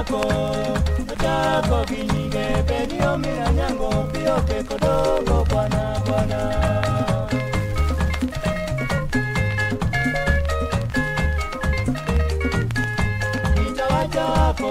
yako Otako kinyige pedio mila nyango Pioke kodogo bwana bwana. Nitawacha wako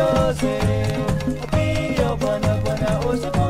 Jose, be your bona bona, oh,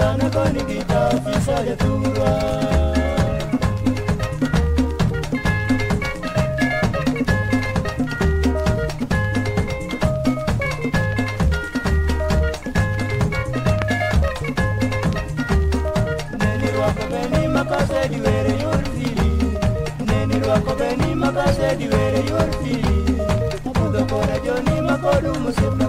sana kwani kita visa ya tua Makasedi were your feet. Abuga kora joni makodu musup